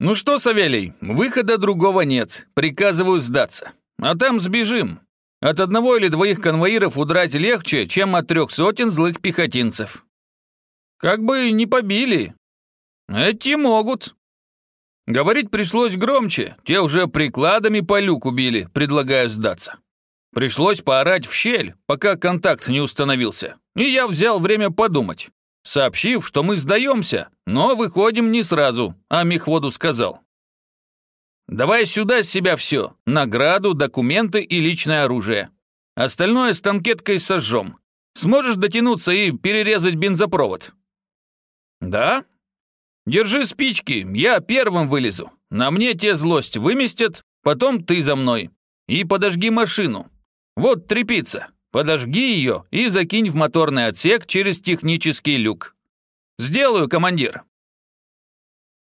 Ну что, Савелий, выхода другого нет. Приказываю сдаться. А там сбежим. От одного или двоих конвоиров удрать легче, чем от трех сотен злых пехотинцев. Как бы не побили. Эти могут. Говорить пришлось громче, те уже прикладами по люку били, предлагая сдаться. Пришлось поорать в щель, пока контакт не установился, и я взял время подумать, сообщив, что мы сдаемся, но выходим не сразу, а мехводу сказал. «Давай сюда с себя все, награду, документы и личное оружие. Остальное с танкеткой сожжем. Сможешь дотянуться и перерезать бензопровод?» «Да?» «Держи спички, я первым вылезу. На мне те злость выместят, потом ты за мной. И подожги машину, вот трепица. Подожги ее и закинь в моторный отсек через технический люк. Сделаю, командир.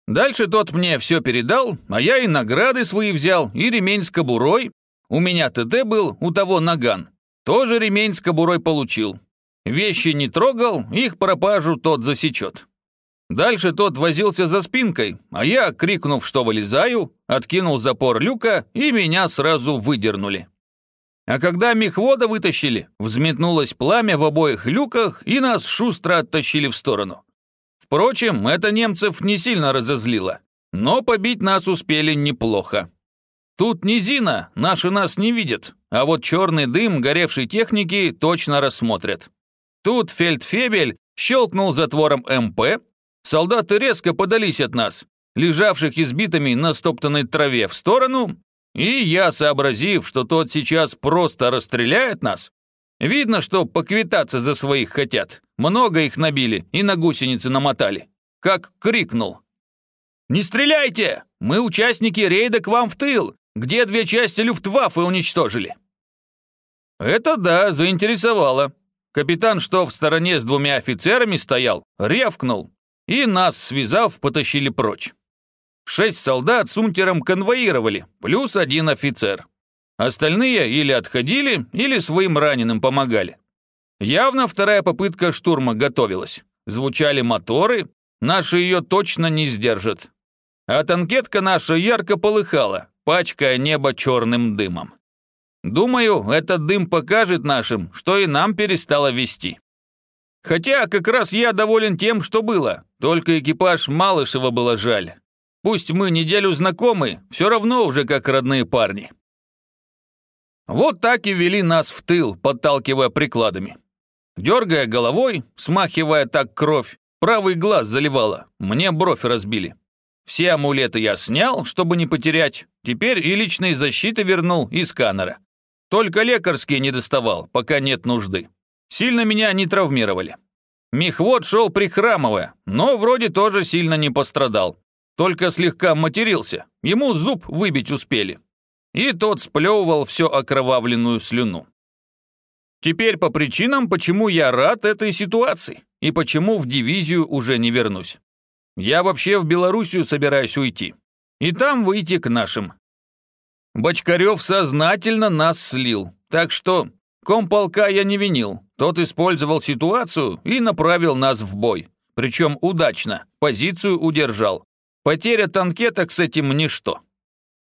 Дальше тот мне все передал, а я и награды свои взял, и ремень с кобурой. У меня ТТ был, у того наган. Тоже ремень с кобурой получил. Вещи не трогал, их пропажу тот засечет. Дальше тот возился за спинкой, а я, крикнув, что вылезаю, откинул запор люка, и меня сразу выдернули. А когда мехвода вытащили, взметнулось пламя в обоих люках и нас шустро оттащили в сторону. Впрочем, это немцев не сильно разозлило, но побить нас успели неплохо. Тут низина, наши нас не видят, а вот черный дым горевшей техники точно рассмотрят. Тут фельдфебель щелкнул затвором МП, солдаты резко подались от нас, лежавших избитыми на стоптанной траве в сторону, и я, сообразив, что тот сейчас просто расстреляет нас, видно, что поквитаться за своих хотят, много их набили и на гусеницы намотали, как крикнул. «Не стреляйте! Мы участники рейда к вам в тыл, где две части Люфтваффе уничтожили». Это да, заинтересовало. Капитан, что в стороне с двумя офицерами стоял, рявкнул, и нас, связав, потащили прочь. Шесть солдат с унтером конвоировали, плюс один офицер. Остальные или отходили, или своим раненым помогали. Явно вторая попытка штурма готовилась. Звучали моторы, наши ее точно не сдержат. А танкетка наша ярко полыхала, пачкая небо черным дымом. Думаю, этот дым покажет нашим, что и нам перестало вести. Хотя как раз я доволен тем, что было, только экипаж Малышева было жаль. Пусть мы неделю знакомы, все равно уже как родные парни. Вот так и вели нас в тыл, подталкивая прикладами. Дергая головой, смахивая так кровь, правый глаз заливало, мне бровь разбили. Все амулеты я снял, чтобы не потерять, теперь и личной защиты вернул, и сканера. Только лекарские не доставал, пока нет нужды. Сильно меня не травмировали. Мехвод шел прихрамывая, но вроде тоже сильно не пострадал. Только слегка матерился, ему зуб выбить успели. И тот сплевывал всю окровавленную слюну. Теперь по причинам, почему я рад этой ситуации и почему в дивизию уже не вернусь. Я вообще в Белоруссию собираюсь уйти. И там выйти к нашим. Бочкарев сознательно нас слил, так что комполка я не винил. Тот использовал ситуацию и направил нас в бой. Причем удачно, позицию удержал. Потеря танкеток с этим ничто.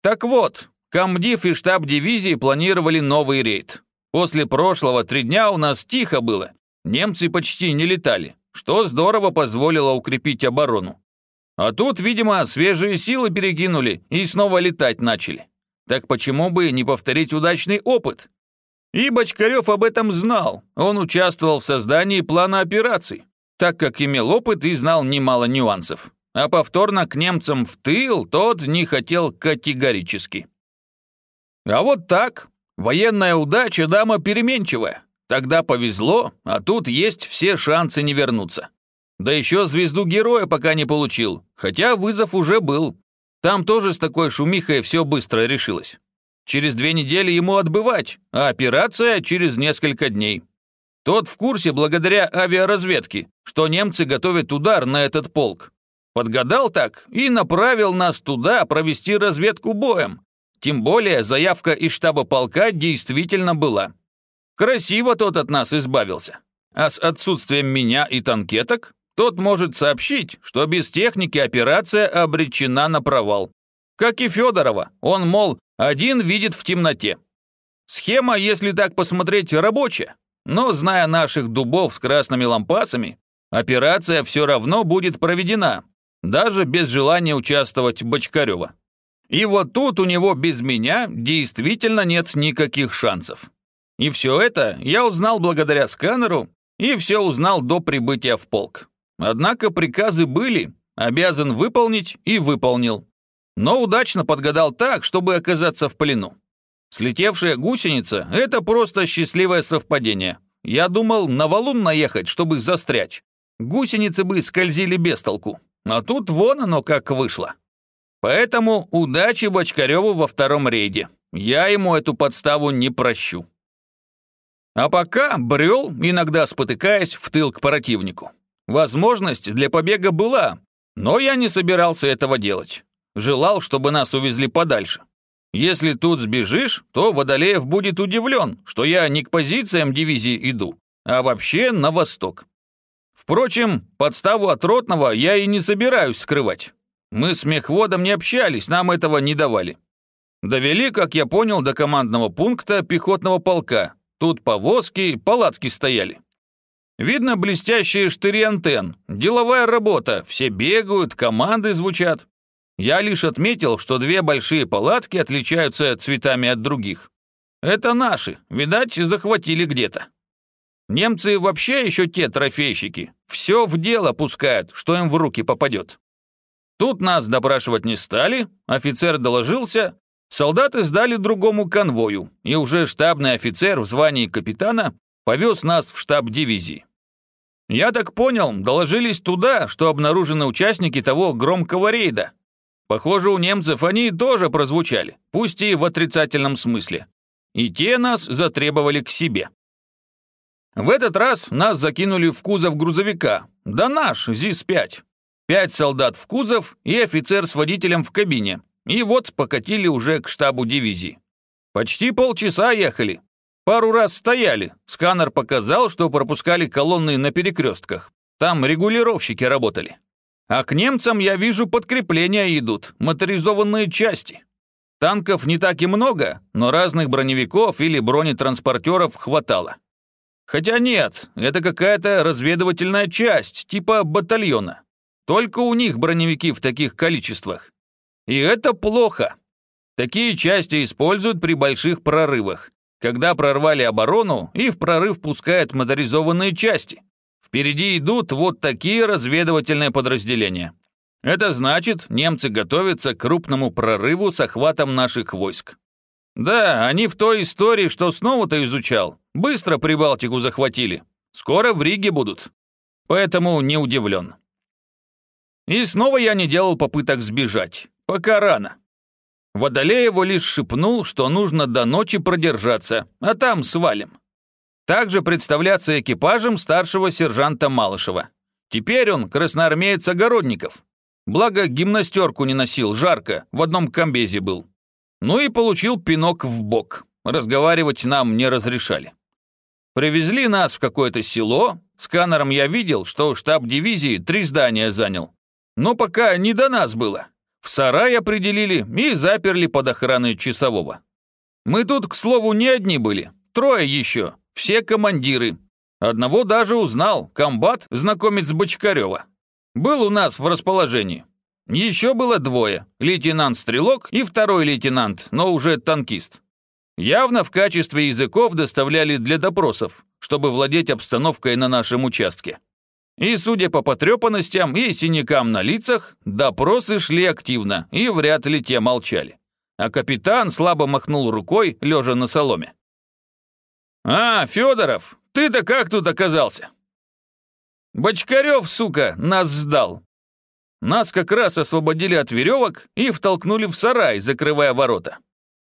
Так вот, комдив и штаб дивизии планировали новый рейд. После прошлого три дня у нас тихо было. Немцы почти не летали, что здорово позволило укрепить оборону. А тут, видимо, свежие силы перекинули и снова летать начали. Так почему бы не повторить удачный опыт? И Бочкарев об этом знал. Он участвовал в создании плана операций, так как имел опыт и знал немало нюансов а повторно к немцам в тыл тот не хотел категорически. А вот так, военная удача дама переменчивая. Тогда повезло, а тут есть все шансы не вернуться. Да еще звезду героя пока не получил, хотя вызов уже был. Там тоже с такой шумихой все быстро решилось. Через две недели ему отбывать, а операция через несколько дней. Тот в курсе благодаря авиаразведке, что немцы готовят удар на этот полк, Подгадал так и направил нас туда провести разведку боем. Тем более заявка из штаба полка действительно была. Красиво тот от нас избавился. А с отсутствием меня и танкеток тот может сообщить, что без техники операция обречена на провал. Как и Федорова, он, мол, один видит в темноте. Схема, если так посмотреть, рабочая, но, зная наших дубов с красными лампасами, операция все равно будет проведена, даже без желания участвовать Бочкарева. И вот тут у него без меня действительно нет никаких шансов. И все это я узнал благодаря сканеру и все узнал до прибытия в полк. Однако приказы были, обязан выполнить и выполнил. Но удачно подгадал так, чтобы оказаться в плену. Слетевшая гусеница – это просто счастливое совпадение. Я думал на валун наехать, чтобы застрять. Гусеницы бы скользили без толку. А тут вон оно как вышло. Поэтому удачи Бочкареву во втором рейде. Я ему эту подставу не прощу. А пока брел, иногда спотыкаясь, в тыл к противнику. Возможность для побега была, но я не собирался этого делать. Желал, чтобы нас увезли подальше. Если тут сбежишь, то Водолеев будет удивлен, что я не к позициям дивизии иду, а вообще на восток. Впрочем, подставу от Ротного я и не собираюсь скрывать. Мы с мехводом не общались, нам этого не давали. Довели, как я понял, до командного пункта пехотного полка. Тут повозки, палатки стояли. Видно блестящие штыри антенн, деловая работа, все бегают, команды звучат. Я лишь отметил, что две большие палатки отличаются цветами от других. Это наши, видать, захватили где-то. Немцы вообще еще те трофейщики. Все в дело пускают, что им в руки попадет. Тут нас допрашивать не стали, офицер доложился, солдаты сдали другому конвою, и уже штабный офицер в звании капитана повез нас в штаб дивизии. Я так понял, доложились туда, что обнаружены участники того громкого рейда, Похоже, у немцев они тоже прозвучали, пусть и в отрицательном смысле. И те нас затребовали к себе. В этот раз нас закинули в кузов грузовика. Да наш, ЗИС-5. Пять солдат в кузов и офицер с водителем в кабине. И вот покатили уже к штабу дивизии. Почти полчаса ехали. Пару раз стояли. Сканер показал, что пропускали колонны на перекрестках. Там регулировщики работали. А к немцам я вижу подкрепления идут, моторизованные части. Танков не так и много, но разных броневиков или бронетранспортеров хватало. Хотя нет, это какая-то разведывательная часть, типа батальона. Только у них броневики в таких количествах. И это плохо. Такие части используют при больших прорывах, когда прорвали оборону и в прорыв пускают моторизованные части. Впереди идут вот такие разведывательные подразделения. Это значит, немцы готовятся к крупному прорыву с охватом наших войск. Да, они в той истории, что снова-то изучал, быстро Прибалтику захватили. Скоро в Риге будут. Поэтому не удивлен. И снова я не делал попыток сбежать. Пока рано. Водолееву лишь шепнул, что нужно до ночи продержаться, а там свалим. Также представляться экипажем старшего сержанта Малышева. Теперь он красноармеец Огородников. Благо гимнастерку не носил, жарко, в одном комбезе был. Ну и получил пинок в бок. Разговаривать нам не разрешали. Привезли нас в какое-то село. Сканером я видел, что штаб дивизии три здания занял. Но пока не до нас было. В сарай определили и заперли под охраной часового. Мы тут, к слову, не одни были. Трое еще. Все командиры. Одного даже узнал, комбат, знакомец Бочкарева. Был у нас в расположении. Еще было двое, лейтенант-стрелок и второй лейтенант, но уже танкист. Явно в качестве языков доставляли для допросов, чтобы владеть обстановкой на нашем участке. И, судя по потрепанностям и синякам на лицах, допросы шли активно, и вряд ли те молчали. А капитан слабо махнул рукой, лежа на соломе. «А, Федоров, ты-то как тут оказался?» «Бочкарев, сука, нас сдал!» Нас как раз освободили от веревок и втолкнули в сарай, закрывая ворота.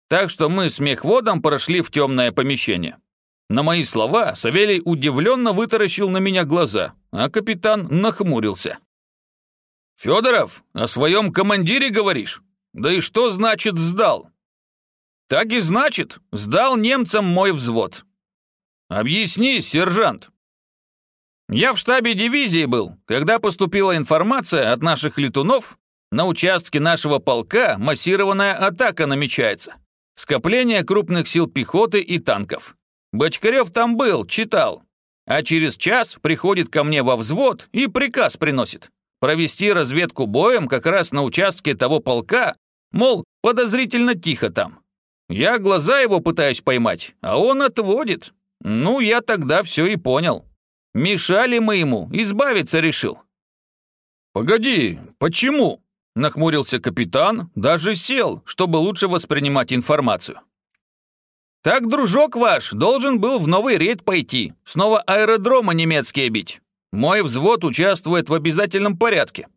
Так что мы с мехводом прошли в темное помещение. На мои слова Савелий удивленно вытаращил на меня глаза, а капитан нахмурился. «Федоров, о своем командире говоришь? Да и что значит сдал?» «Так и значит, сдал немцам мой взвод. «Объясни, сержант!» Я в штабе дивизии был, когда поступила информация от наших летунов, на участке нашего полка массированная атака намечается. Скопление крупных сил пехоты и танков. Бочкарев там был, читал. А через час приходит ко мне во взвод и приказ приносит. Провести разведку боем как раз на участке того полка, мол, подозрительно тихо там. Я глаза его пытаюсь поймать, а он отводит. Ну, я тогда все и понял. Мешали мы ему, избавиться решил. «Погоди, почему?» – нахмурился капитан, даже сел, чтобы лучше воспринимать информацию. «Так дружок ваш должен был в новый рейд пойти, снова аэродрома немецкие бить. Мой взвод участвует в обязательном порядке.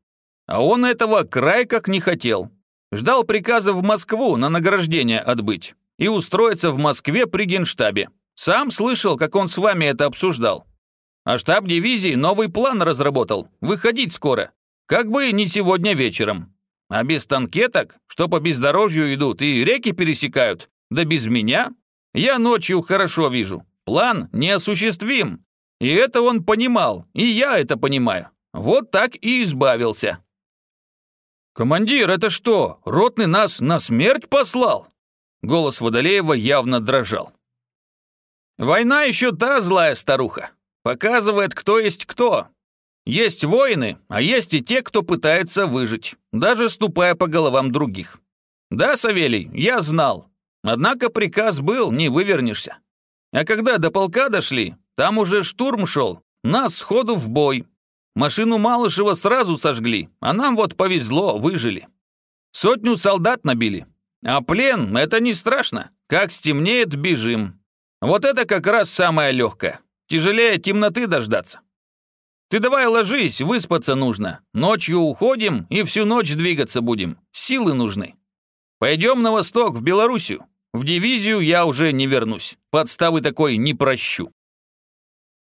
А он этого край как не хотел. Ждал приказа в Москву на награждение отбыть и устроиться в Москве при генштабе. Сам слышал, как он с вами это обсуждал. А штаб дивизии новый план разработал. Выходить скоро. Как бы не сегодня вечером. А без танкеток, что по бездорожью идут и реки пересекают, да без меня, я ночью хорошо вижу. План неосуществим. И это он понимал, и я это понимаю. Вот так и избавился. «Командир, это что, ротный нас на смерть послал?» Голос Водолеева явно дрожал. «Война еще та злая старуха. Показывает, кто есть кто. Есть воины, а есть и те, кто пытается выжить, даже ступая по головам других. Да, Савелий, я знал. Однако приказ был, не вывернешься. А когда до полка дошли, там уже штурм шел, нас сходу в бой. Машину Малышева сразу сожгли, а нам вот повезло, выжили. Сотню солдат набили. А плен — это не страшно. Как стемнеет, бежим. Вот это как раз самое легкое. Тяжелее темноты дождаться. Ты давай ложись, выспаться нужно. Ночью уходим и всю ночь двигаться будем. Силы нужны. Пойдем на восток, в Белоруссию. В дивизию я уже не вернусь. Подставы такой не прощу.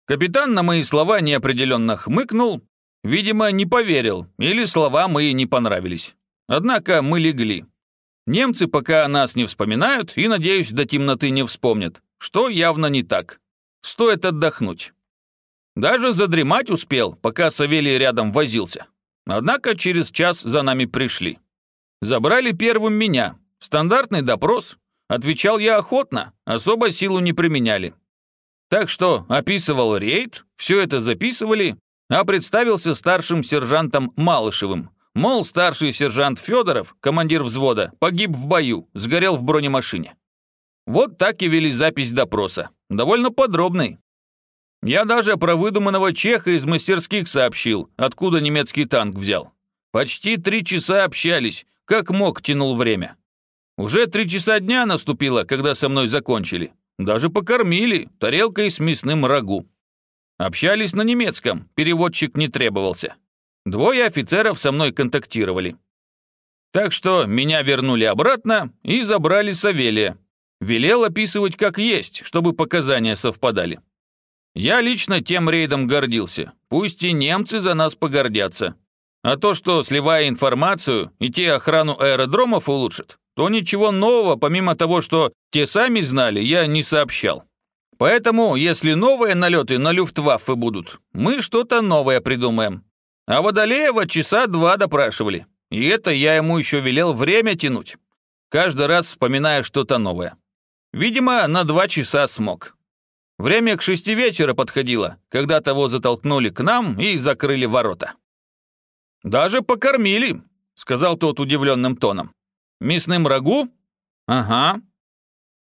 Капитан на мои слова неопределенно хмыкнул, видимо, не поверил, или слова мои не понравились. Однако мы легли. Немцы пока о нас не вспоминают и, надеюсь, до темноты не вспомнят, что явно не так. Стоит отдохнуть. Даже задремать успел, пока Савелий рядом возился. Однако через час за нами пришли. Забрали первым меня. Стандартный допрос. Отвечал я охотно, особо силу не применяли. Так что описывал рейд, все это записывали, а представился старшим сержантом Малышевым. Мол, старший сержант Федоров, командир взвода, погиб в бою, сгорел в бронемашине. Вот так и вели запись допроса. Довольно подробный. Я даже про выдуманного чеха из мастерских сообщил, откуда немецкий танк взял. Почти три часа общались, как мог тянул время. Уже три часа дня наступило, когда со мной закончили. Даже покормили тарелкой с мясным рагу. Общались на немецком, переводчик не требовался. Двое офицеров со мной контактировали. Так что меня вернули обратно и забрали Савелия. Велел описывать как есть, чтобы показания совпадали. Я лично тем рейдом гордился. Пусть и немцы за нас погордятся. А то, что, сливая информацию, и те охрану аэродромов улучшат, то ничего нового, помимо того, что те сами знали, я не сообщал. Поэтому, если новые налеты на Люфтваффе будут, мы что-то новое придумаем. А Водолеева часа два допрашивали. И это я ему еще велел время тянуть. Каждый раз вспоминая что-то новое. Видимо, на два часа смог. Время к шести вечера подходило, когда того затолкнули к нам и закрыли ворота. «Даже покормили», — сказал тот удивленным тоном. Мясным рагу? Ага.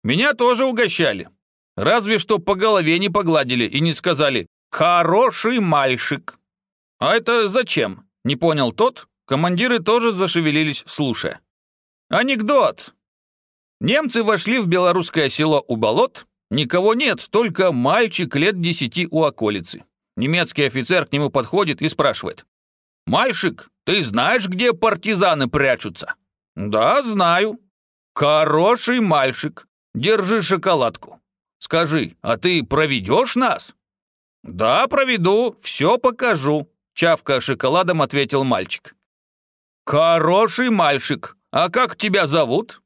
Меня тоже угощали. Разве что по голове не погладили и не сказали «хороший мальчик». А это зачем? Не понял тот. Командиры тоже зашевелились, слушая. Анекдот. Немцы вошли в белорусское село у болот. Никого нет, только мальчик лет десяти у околицы. Немецкий офицер к нему подходит и спрашивает. «Мальчик, ты знаешь, где партизаны прячутся?» «Да, знаю. Хороший мальчик. Держи шоколадку. Скажи, а ты проведешь нас?» «Да, проведу, все покажу», — чавка шоколадом ответил мальчик. «Хороший мальчик. А как тебя зовут?»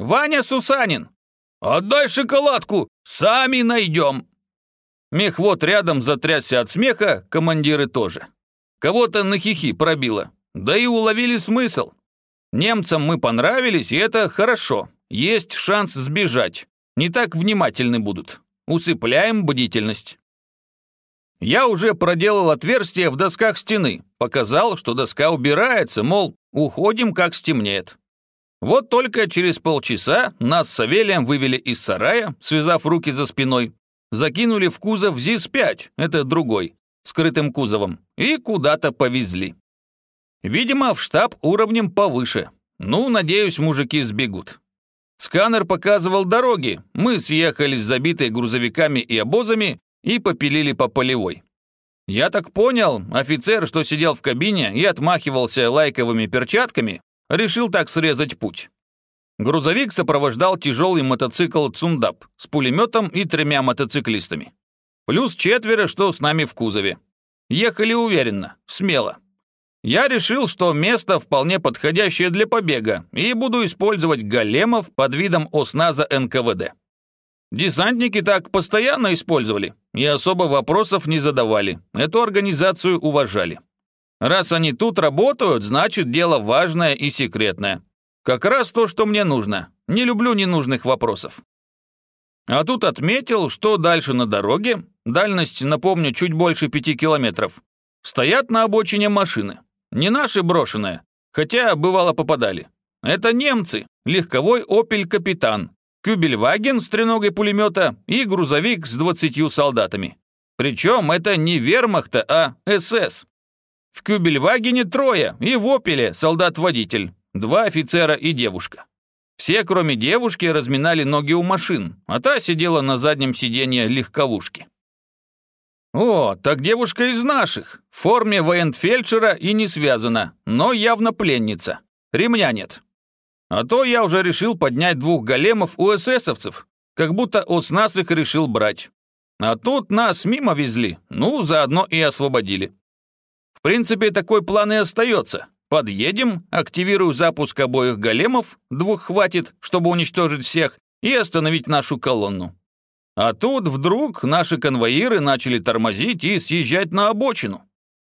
«Ваня Сусанин». «Отдай шоколадку, сами найдем». Мехвод рядом затрясся от смеха, командиры тоже. Кого-то на хихи пробило. Да и уловили смысл. Немцам мы понравились, и это хорошо. Есть шанс сбежать. Не так внимательны будут. Усыпляем бдительность. Я уже проделал отверстие в досках стены. Показал, что доска убирается, мол, уходим, как стемнеет. Вот только через полчаса нас с Савелием вывели из сарая, связав руки за спиной, закинули в кузов ЗИС-5, это другой, скрытым кузовом, и куда-то повезли. Видимо, в штаб уровнем повыше. Ну, надеюсь, мужики сбегут. Сканер показывал дороги, мы съехали с забитой грузовиками и обозами и попилили по полевой. Я так понял, офицер, что сидел в кабине и отмахивался лайковыми перчатками, решил так срезать путь. Грузовик сопровождал тяжелый мотоцикл «Цундап» с пулеметом и тремя мотоциклистами. Плюс четверо, что с нами в кузове. Ехали уверенно, смело. Я решил, что место вполне подходящее для побега, и буду использовать големов под видом осназа НКВД. Десантники так постоянно использовали и особо вопросов не задавали, эту организацию уважали. Раз они тут работают, значит дело важное и секретное. Как раз то, что мне нужно. Не люблю ненужных вопросов. А тут отметил, что дальше на дороге, дальность, напомню, чуть больше пяти километров, стоят на обочине машины. Не наши брошенные, хотя бывало попадали. Это немцы, легковой «Опель Капитан», Кюбельваген с треногой пулемета и грузовик с двадцатью солдатами. Причем это не вермахта, а СС. В Кюбельвагене трое, и в «Опеле» солдат-водитель, два офицера и девушка. Все, кроме девушки, разминали ноги у машин, а та сидела на заднем сиденье легковушки. О, так девушка из наших, в форме военфельдшера и не связана, но явно пленница. Ремня нет. А то я уже решил поднять двух големов у эсэсовцев, как будто ОСНАС их решил брать. А тут нас мимо везли, ну, заодно и освободили. В принципе, такой план и остается. Подъедем, активирую запуск обоих големов, двух хватит, чтобы уничтожить всех, и остановить нашу колонну. А тут вдруг наши конвоиры начали тормозить и съезжать на обочину.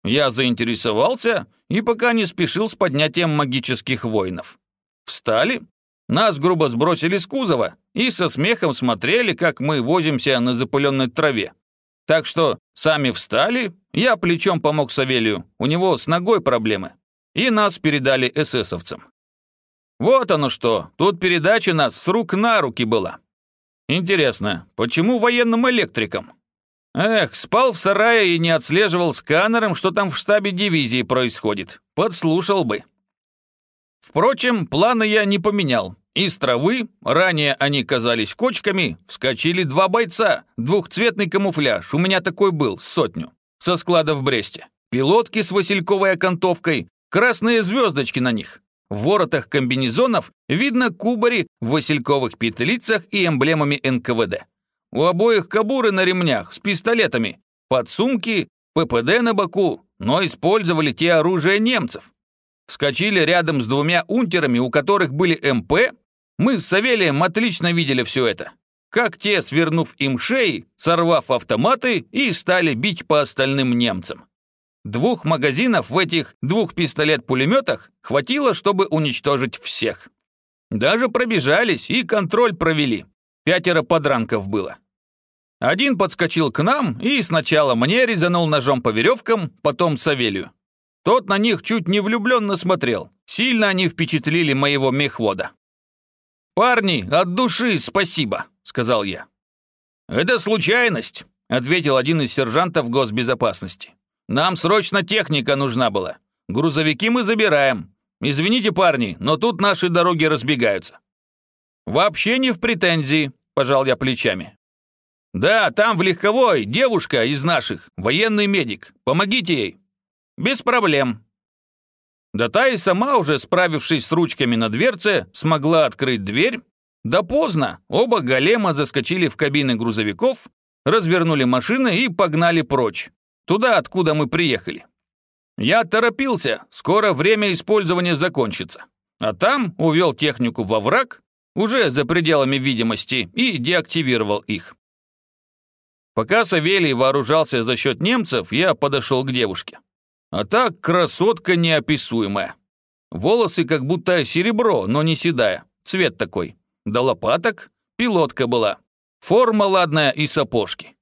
Я заинтересовался и пока не спешил с поднятием магических воинов. Встали, нас грубо сбросили с кузова и со смехом смотрели, как мы возимся на запыленной траве. Так что сами встали, я плечом помог Савелию, у него с ногой проблемы, и нас передали эсэсовцам. Вот оно что, тут передача нас с рук на руки была. Интересно, почему военным электрикам? Эх, спал в сарае и не отслеживал сканером, что там в штабе дивизии происходит. Подслушал бы. Впрочем, планы я не поменял. Из травы, ранее они казались кочками, вскочили два бойца, двухцветный камуфляж, у меня такой был, сотню, со склада в Бресте. Пилотки с васильковой окантовкой, красные звездочки на них. В воротах комбинезонов видно кубари в васильковых петлицах и эмблемами НКВД. У обоих кабуры на ремнях с пистолетами, подсумки, ППД на боку, но использовали те оружия немцев. Вскочили рядом с двумя унтерами, у которых были МП мы с Савелием отлично видели все это. Как те, свернув им шеи, сорвав автоматы и стали бить по остальным немцам. Двух магазинов в этих двух пистолет-пулеметах хватило, чтобы уничтожить всех. Даже пробежались и контроль провели. Пятеро подранков было. Один подскочил к нам и сначала мне резанул ножом по веревкам, потом Савелию. Тот на них чуть не влюбленно смотрел. Сильно они впечатлили моего мехвода. «Парни, от души спасибо», — сказал я. «Это случайность», — ответил один из сержантов госбезопасности. «Нам срочно техника нужна была. Грузовики мы забираем. Извините, парни, но тут наши дороги разбегаются». «Вообще не в претензии», — пожал я плечами. «Да, там в легковой девушка из наших, военный медик. Помогите ей». «Без проблем», да та и сама, уже справившись с ручками на дверце, смогла открыть дверь. Да поздно, оба голема заскочили в кабины грузовиков, развернули машины и погнали прочь, туда, откуда мы приехали. Я торопился, скоро время использования закончится. А там увел технику во враг, уже за пределами видимости, и деактивировал их. Пока Савелий вооружался за счет немцев, я подошел к девушке. А так красотка неописуемая. Волосы как будто серебро, но не седая. Цвет такой. До лопаток пилотка была. Форма ладная и сапожки.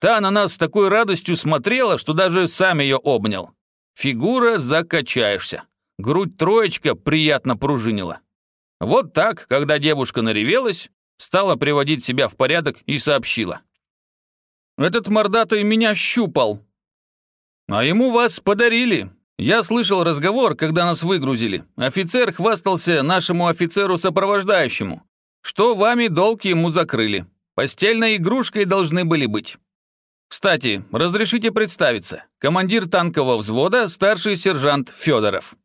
Та на нас с такой радостью смотрела, что даже сам ее обнял. Фигура закачаешься. Грудь троечка приятно пружинила. Вот так, когда девушка наревелась, стала приводить себя в порядок и сообщила. «Этот мордатый меня щупал». «А ему вас подарили. Я слышал разговор, когда нас выгрузили. Офицер хвастался нашему офицеру-сопровождающему, что вами долг ему закрыли. Постельной игрушкой должны были быть. Кстати, разрешите представиться. Командир танкового взвода, старший сержант Федоров.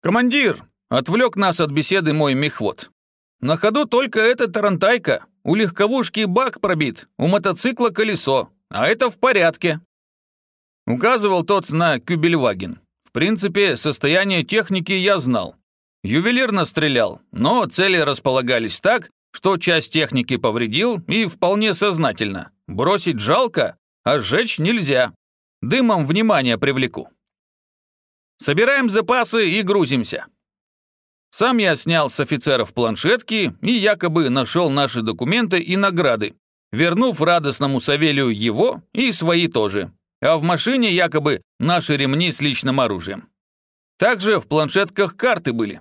Командир, отвлек нас от беседы мой мехвод. На ходу только эта тарантайка. У легковушки бак пробит, у мотоцикла колесо, а это в порядке. Указывал тот на Кюбельваген. В принципе, состояние техники я знал. Ювелирно стрелял, но цели располагались так, что часть техники повредил и вполне сознательно. Бросить жалко, а сжечь нельзя. Дымом внимание привлеку. Собираем запасы и грузимся. Сам я снял с офицеров планшетки и якобы нашел наши документы и награды, вернув радостному Савелию его и свои тоже. А в машине якобы наши ремни с личным оружием. Также в планшетках карты были.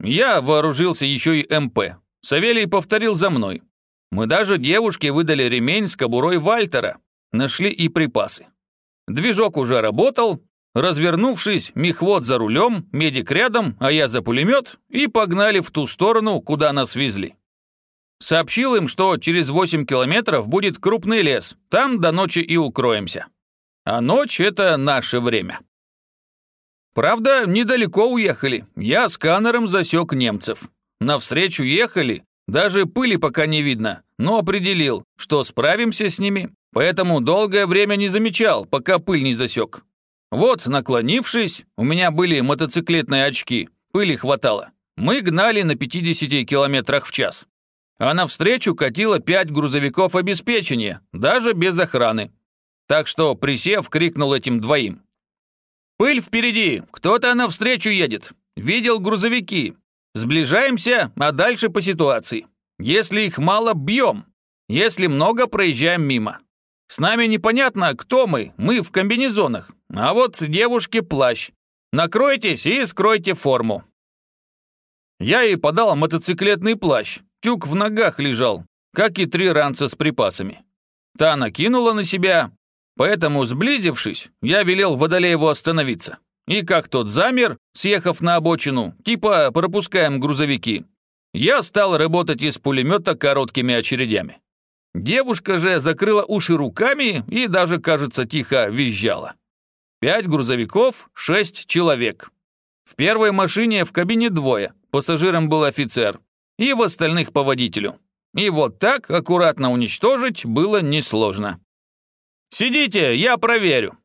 Я вооружился еще и МП, Савелий повторил за мной. Мы даже девушке выдали ремень с кобурой Вальтера. Нашли и припасы. Движок уже работал. Развернувшись, мехвод за рулем, медик рядом, а я за пулемет, и погнали в ту сторону, куда нас везли. Сообщил им, что через 8 километров будет крупный лес, там до ночи и укроемся. А ночь — это наше время. Правда, недалеко уехали. Я сканером засек немцев. Навстречу ехали, даже пыли пока не видно, но определил, что справимся с ними, поэтому долгое время не замечал, пока пыль не засек. Вот, наклонившись, у меня были мотоциклетные очки, пыли хватало. Мы гнали на 50 километрах в час. А навстречу катило пять грузовиков обеспечения, даже без охраны. Так что, присев, крикнул этим двоим. «Пыль впереди! Кто-то навстречу едет! Видел грузовики! Сближаемся, а дальше по ситуации. Если их мало, бьем. Если много, проезжаем мимо. С нами непонятно, кто мы, мы в комбинезонах. А вот девушке плащ. Накройтесь и скройте форму. Я ей подал мотоциклетный плащ. Тюк в ногах лежал, как и три ранца с припасами. Та накинула на себя, поэтому, сблизившись, я велел Водолееву остановиться. И как тот замер, съехав на обочину, типа пропускаем грузовики, я стал работать из пулемета короткими очередями. Девушка же закрыла уши руками и даже, кажется, тихо визжала. Пять грузовиков, шесть человек. В первой машине в кабине двое, пассажиром был офицер, и в остальных по водителю. И вот так аккуратно уничтожить было несложно. «Сидите, я проверю»,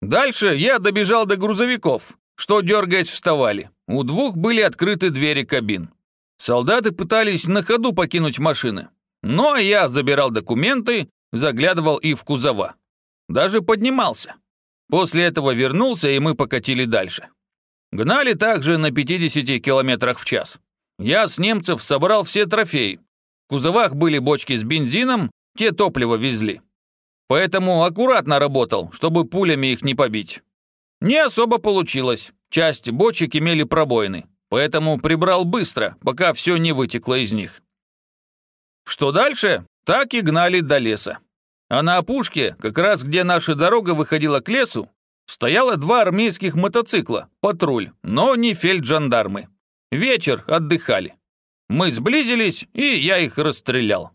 Дальше я добежал до грузовиков, что, дергаясь, вставали. У двух были открыты двери кабин. Солдаты пытались на ходу покинуть машины. Но я забирал документы, заглядывал и в кузова. Даже поднимался. После этого вернулся, и мы покатили дальше. Гнали также на 50 километрах в час. Я с немцев собрал все трофеи. В кузовах были бочки с бензином, те топливо везли. Поэтому аккуратно работал, чтобы пулями их не побить. Не особо получилось. Часть бочек имели пробоины, поэтому прибрал быстро, пока все не вытекло из них. Что дальше? Так и гнали до леса. А на опушке, как раз где наша дорога выходила к лесу, стояло два армейских мотоцикла, патруль, но не фельджандармы. Вечер отдыхали. Мы сблизились, и я их расстрелял.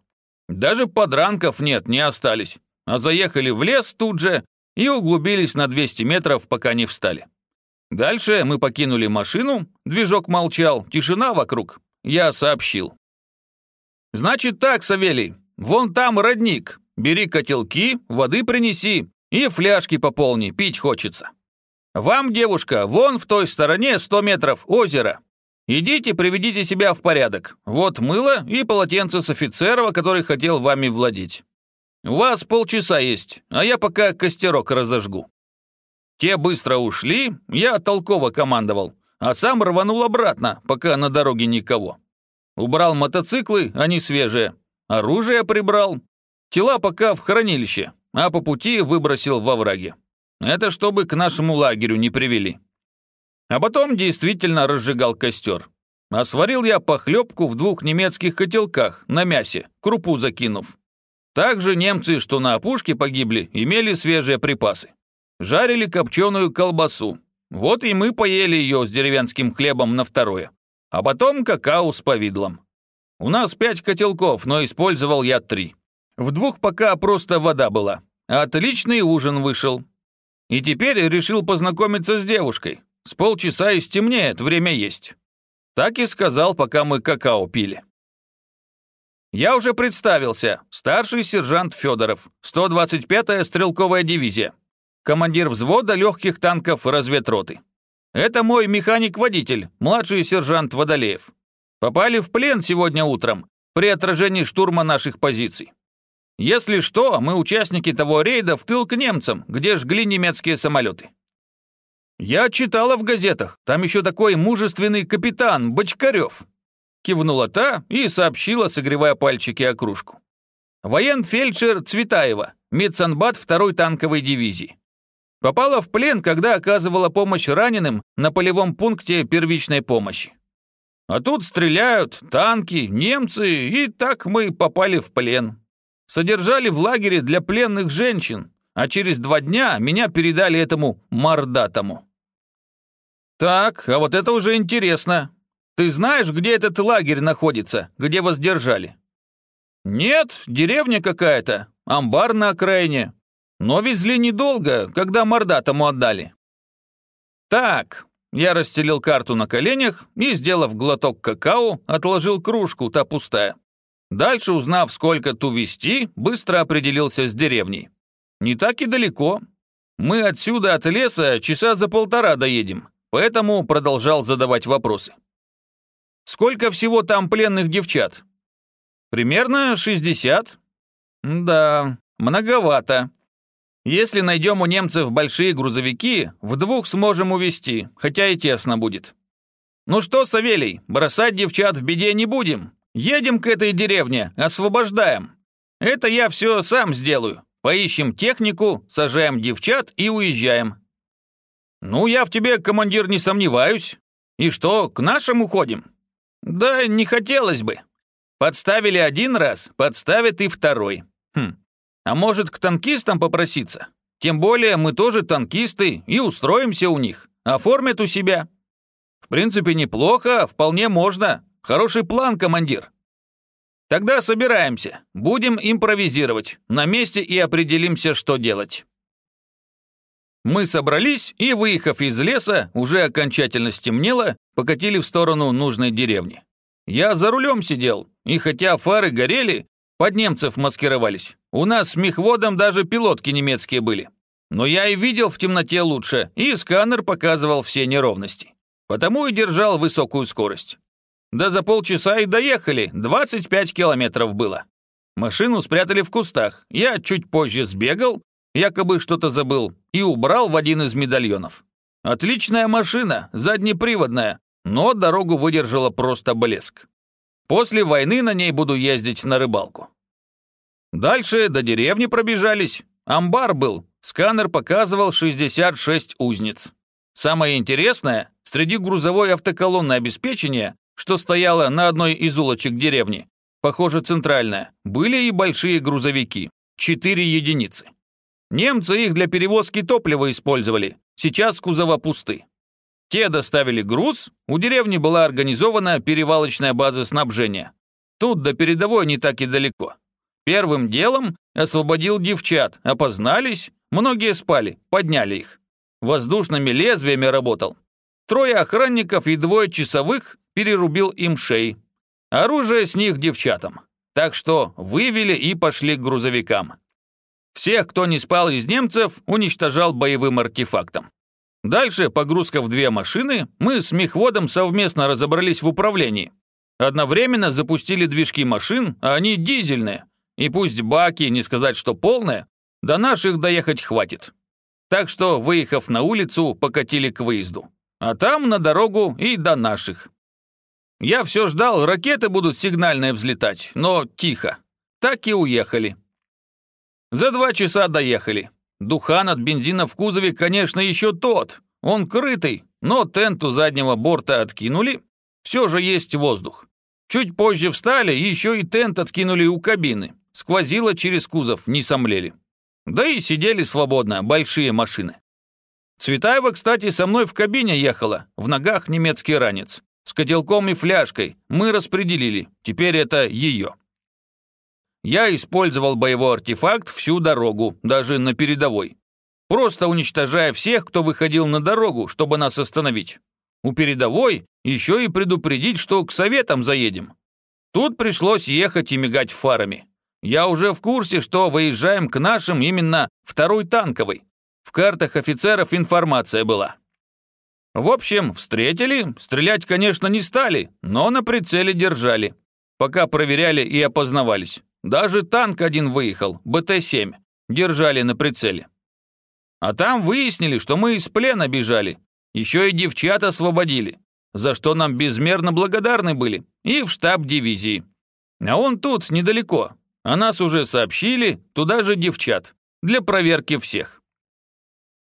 Даже подранков нет, не остались а заехали в лес тут же и углубились на 200 метров, пока не встали. Дальше мы покинули машину, движок молчал, тишина вокруг. Я сообщил. «Значит так, Савелий, вон там родник. Бери котелки, воды принеси и фляжки пополни, пить хочется. Вам, девушка, вон в той стороне 100 метров озеро. Идите, приведите себя в порядок. Вот мыло и полотенце с офицерова, который хотел вами владеть. У вас полчаса есть, а я пока костерок разожгу». Те быстро ушли, я толково командовал, а сам рванул обратно, пока на дороге никого. Убрал мотоциклы, они свежие, оружие прибрал, тела пока в хранилище, а по пути выбросил во враге. Это чтобы к нашему лагерю не привели. А потом действительно разжигал костер. А сварил я похлебку в двух немецких котелках на мясе, крупу закинув. Также немцы, что на опушке погибли, имели свежие припасы. Жарили копченую колбасу. Вот и мы поели ее с деревенским хлебом на второе. А потом какао с повидлом. У нас пять котелков, но использовал я три. В двух пока просто вода была. Отличный ужин вышел. И теперь решил познакомиться с девушкой. С полчаса и стемнеет, время есть. Так и сказал, пока мы какао пили. Я уже представился. Старший сержант Федоров, 125-я стрелковая дивизия. Командир взвода легких танков разведроты. Это мой механик-водитель, младший сержант Водолеев. Попали в плен сегодня утром при отражении штурма наших позиций. Если что, мы участники того рейда в тыл к немцам, где жгли немецкие самолеты. Я читала в газетах, там еще такой мужественный капитан Бочкарев. Кивнула та и сообщила, согревая пальчики о кружку. Военфельдшер Цветаева, медсанбат второй танковой дивизии. Попала в плен, когда оказывала помощь раненым на полевом пункте первичной помощи. А тут стреляют, танки, немцы, и так мы попали в плен. Содержали в лагере для пленных женщин, а через два дня меня передали этому мордатому. Так, а вот это уже интересно. Ты знаешь, где этот лагерь находится, где вас держали?» «Нет, деревня какая-то, амбар на окраине. Но везли недолго, когда мордатому отдали». «Так», я расстелил карту на коленях и, сделав глоток какао, отложил кружку, та пустая. Дальше, узнав, сколько ту вести, быстро определился с деревней. Не так и далеко. Мы отсюда от леса часа за полтора доедем, поэтому продолжал задавать вопросы. Сколько всего там пленных девчат? Примерно 60. Да, многовато. Если найдем у немцев большие грузовики, в двух сможем увезти, хотя и тесно будет. Ну что, Савелий, бросать девчат в беде не будем. Едем к этой деревне, освобождаем. Это я все сам сделаю. Поищем технику, сажаем девчат и уезжаем. Ну, я в тебе, командир, не сомневаюсь. И что, к нашим уходим? Да, не хотелось бы. Подставили один раз, подставят и второй. Хм. А может, к танкистам попроситься? Тем более мы тоже танкисты и устроимся у них. Оформят у себя. В принципе, неплохо, вполне можно. Хороший план, командир. Тогда собираемся. Будем импровизировать. На месте и определимся, что делать. Мы собрались и, выехав из леса, уже окончательно стемнело, покатили в сторону нужной деревни. Я за рулем сидел, и хотя фары горели, под немцев маскировались. У нас с мехводом даже пилотки немецкие были. Но я и видел в темноте лучше, и сканер показывал все неровности. Потому и держал высокую скорость. Да за полчаса и доехали, 25 километров было. Машину спрятали в кустах. Я чуть позже сбегал, якобы что-то забыл, и убрал в один из медальонов. Отличная машина, заднеприводная, но дорогу выдержала просто блеск. После войны на ней буду ездить на рыбалку. Дальше до деревни пробежались. Амбар был, сканер показывал 66 узниц. Самое интересное, среди грузовой автоколонны обеспечения, что стояло на одной из улочек деревни, похоже центральная, были и большие грузовики, 4 единицы. Немцы их для перевозки топлива использовали, сейчас кузова пусты. Те доставили груз, у деревни была организована перевалочная база снабжения. Тут до передовой не так и далеко. Первым делом освободил девчат, опознались, многие спали, подняли их. Воздушными лезвиями работал. Трое охранников и двое часовых перерубил им шеи. Оружие с них девчатам. Так что вывели и пошли к грузовикам. Всех, кто не спал из немцев, уничтожал боевым артефактом. Дальше погрузка в две машины, мы с мехводом совместно разобрались в управлении. Одновременно запустили движки машин, а они дизельные. И пусть баки, не сказать, что полная, до наших доехать хватит. Так что, выехав на улицу, покатили к выезду. А там на дорогу и до наших. Я все ждал, ракеты будут сигнальные взлетать, но тихо. Так и уехали. За два часа доехали. Духан от бензина в кузове, конечно, еще тот. Он крытый, но тент у заднего борта откинули. Все же есть воздух. Чуть позже встали, еще и тент откинули у кабины. Сквозило через кузов, не сомлели. Да и сидели свободно, большие машины. Цветаева, кстати, со мной в кабине ехала, в ногах немецкий ранец. С котелком и фляжкой. Мы распределили, теперь это ее. Я использовал боевой артефакт всю дорогу, даже на передовой. Просто уничтожая всех, кто выходил на дорогу, чтобы нас остановить. У передовой еще и предупредить, что к советам заедем. Тут пришлось ехать и мигать фарами. Я уже в курсе, что выезжаем к нашим именно второй танковой. В картах офицеров информация была. В общем, встретили, стрелять, конечно, не стали, но на прицеле держали. Пока проверяли и опознавались. Даже танк один выехал, БТ-7, держали на прицеле. А там выяснили, что мы из плена бежали. Еще и девчат освободили, за что нам безмерно благодарны были, и в штаб дивизии. А он тут, недалеко. О нас уже сообщили, туда же девчат, для проверки всех.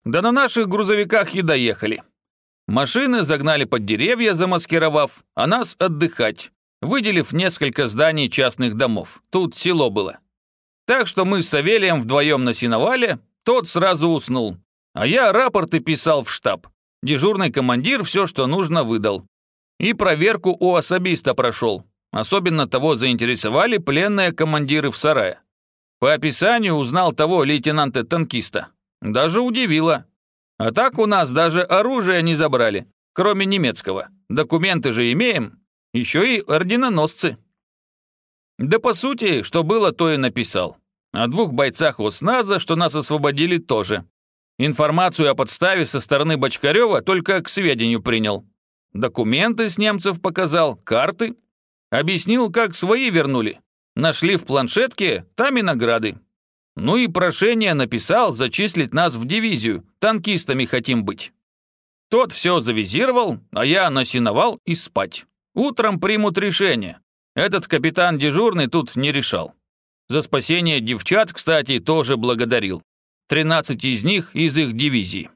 Да на наших грузовиках и доехали. Машины загнали под деревья, замаскировав, а нас отдыхать, выделив несколько зданий частных домов. Тут село было. Так что мы с Савелием вдвоем на сеновале, тот сразу уснул. А я рапорты писал в штаб. Дежурный командир все, что нужно, выдал. И проверку у особиста прошел. Особенно того заинтересовали пленные командиры в сарае. По описанию узнал того лейтенанта-танкиста. Даже удивило. А так у нас даже оружие не забрали, кроме немецкого. Документы же имеем, еще и орденоносцы. Да по сути, что было, то и написал. О двух бойцах ОСНАЗа, что нас освободили, тоже. Информацию о подставе со стороны Бочкарева только к сведению принял. Документы с немцев показал, карты. Объяснил, как свои вернули. Нашли в планшетке, там и награды. Ну и прошение написал зачислить нас в дивизию, танкистами хотим быть. Тот все завизировал, а я насиновал и спать. Утром примут решение. Этот капитан дежурный тут не решал. За спасение девчат, кстати, тоже благодарил. 13 из них из их дивизии.